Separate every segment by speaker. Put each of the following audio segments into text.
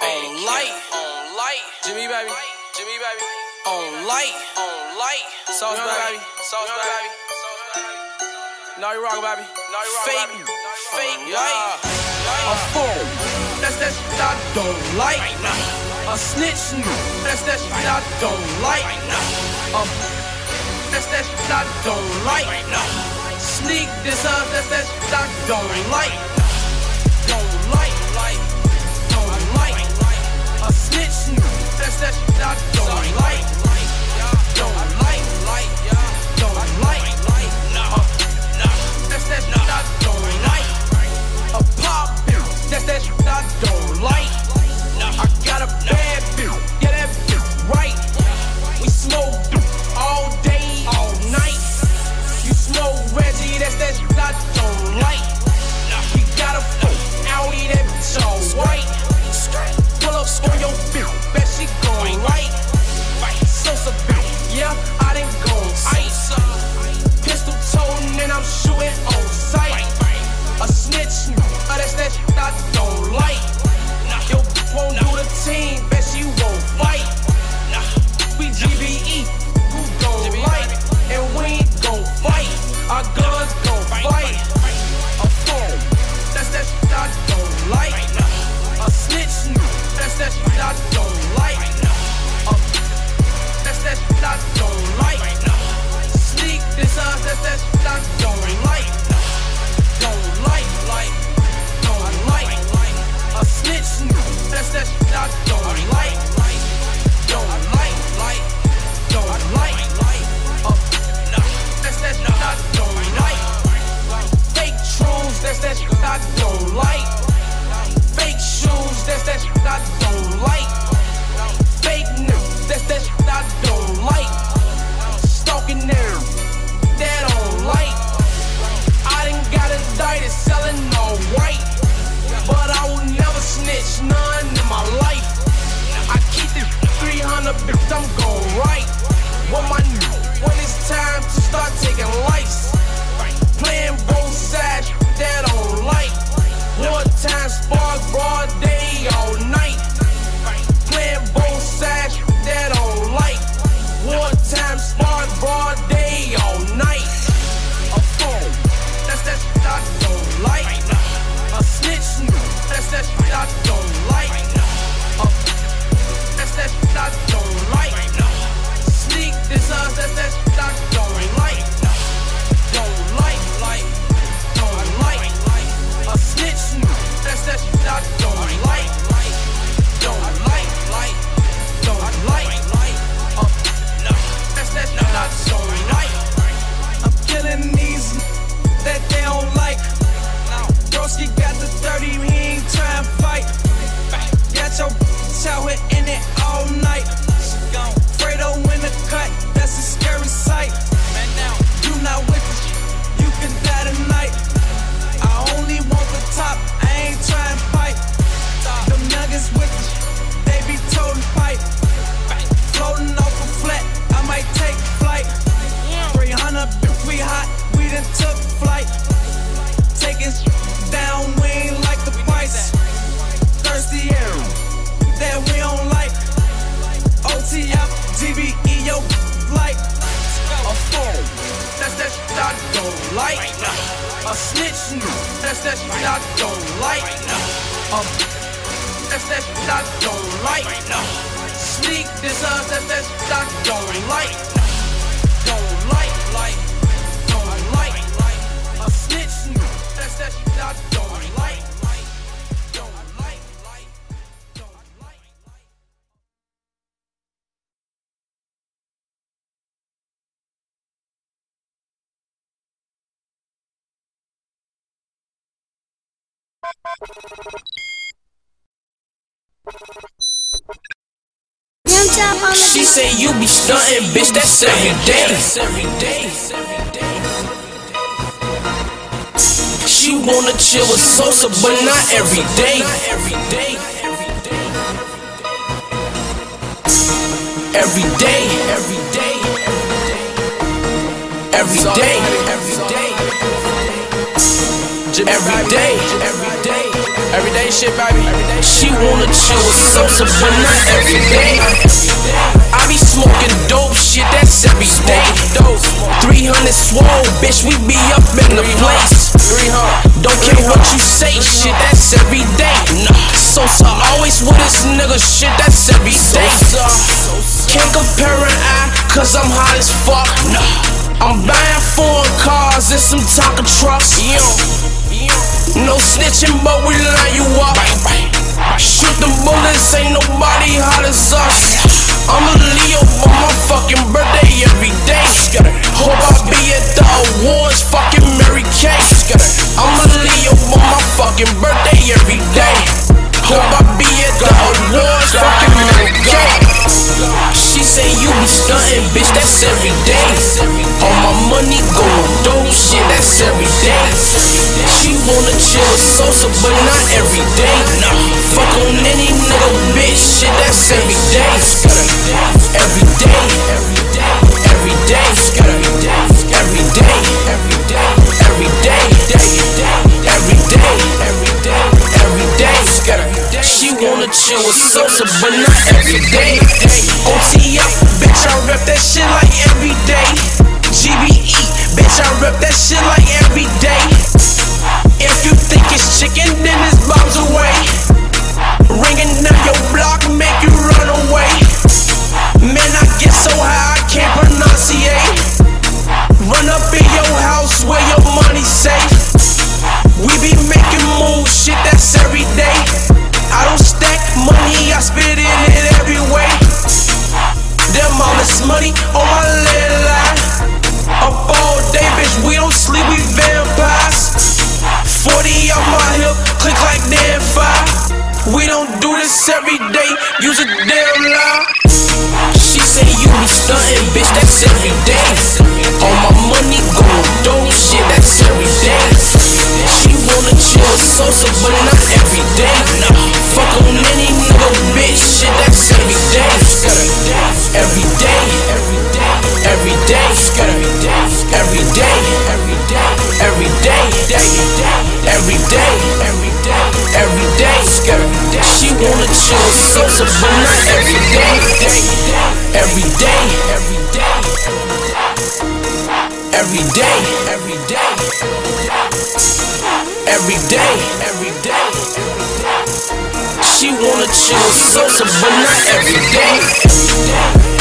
Speaker 1: On
Speaker 2: light, on light. Jimmy baby, Jimmy baby. On light, on light. Sauce baby, sauce baby. No, you rock, baby. No, you rock, fake, baby. fake, light. A fool. That's that shit I don't like. A snitch, that's that shit I don't like. A that's that shit I don't like. Sneak this up, that's that shit I don't like. Don't like, like, don't like. A snitch, that's that shit I don't like. Don't like I don't like. Um, that's that shit I don't like. Sneak this up, that's that shit I don't like. Don't like, like, don't like. A snitch, that's that shit don't like. She say you be stuntin', bitch, that's every day. She wanna chill with Sosa, but not every day. Every day, every day, every day. Every day every day. Everyday shit, baby. She wanna chill with Sosa, but not every day. I be smoking dope shit, that's every day. 300 swole, bitch, we be up in the place. Don't care what you say, shit, that's every day. Sosa always with this nigga shit, that's every day. Can't compare an eye, cause I'm hot as fuck. I'm buying foreign cars and some taco trucks. No snitching, but that's every day. All my money going dope, shit, that's every day. She wanna chill with Sosa, but not every day. Nah, fuck on any nigga, bitch, shit, that's every day. Every day, every day, every day, every day, every day, every day, every day, every day, every day, every day. She wanna chill with salsa, but not every day. OT rep that shit like every day. GBE, bitch, I rep that shit like this every day, use a damn lie. She say you be stunting, bitch, that's every day. shit is so sublime every day. Every day. Every day. Every day. Every day. Every day. Every day. She wanna chill so sublime every day.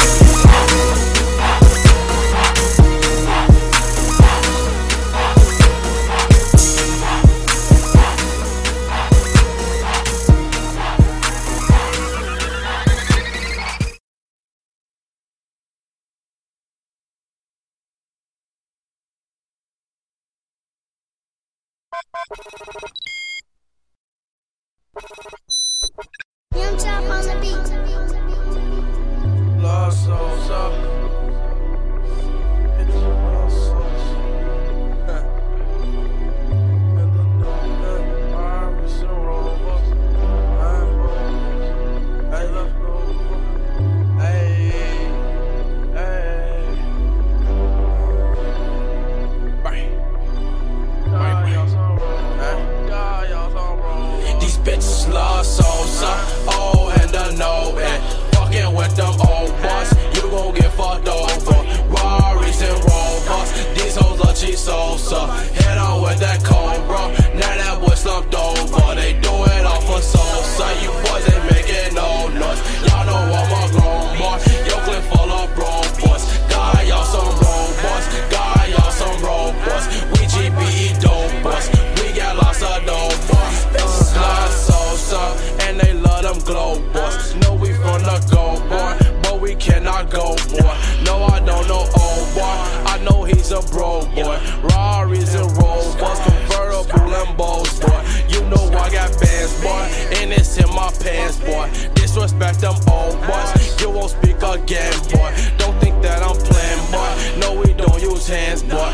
Speaker 2: chance, boy.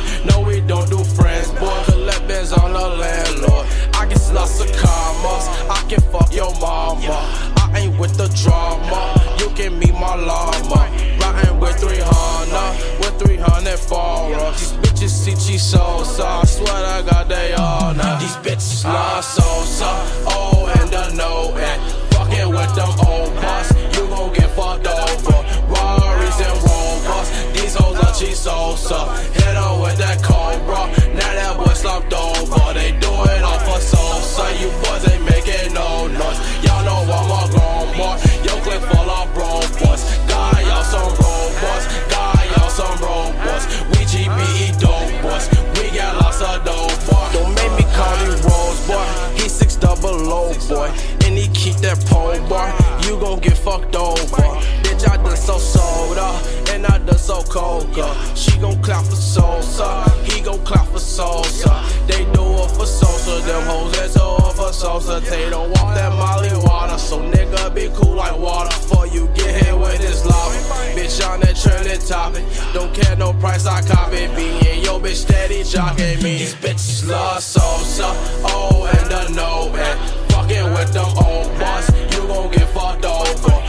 Speaker 2: Coca. She gon' clap for Sosa. He gon' clap for Sosa. They do it for Sosa. Them hoes that do it for Sosa. They don't want that Molly water. So nigga be cool like water. For you get hit with this lava. Bitch on that trending topic. Don't care no price, I cop it. Being yo bitch steady jocking me. These bitches love Sosa. Oh, and the no. And fucking with them old boss. You gon' get fucked over.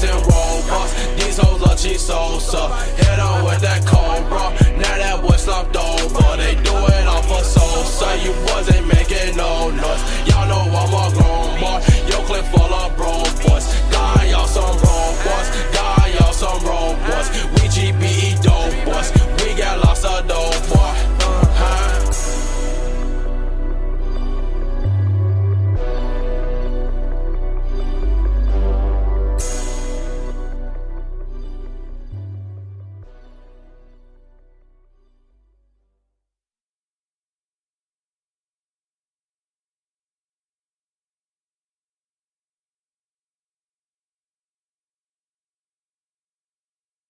Speaker 2: And Rovers. These hoes are cheese Sosa. Hit on with that Cobra.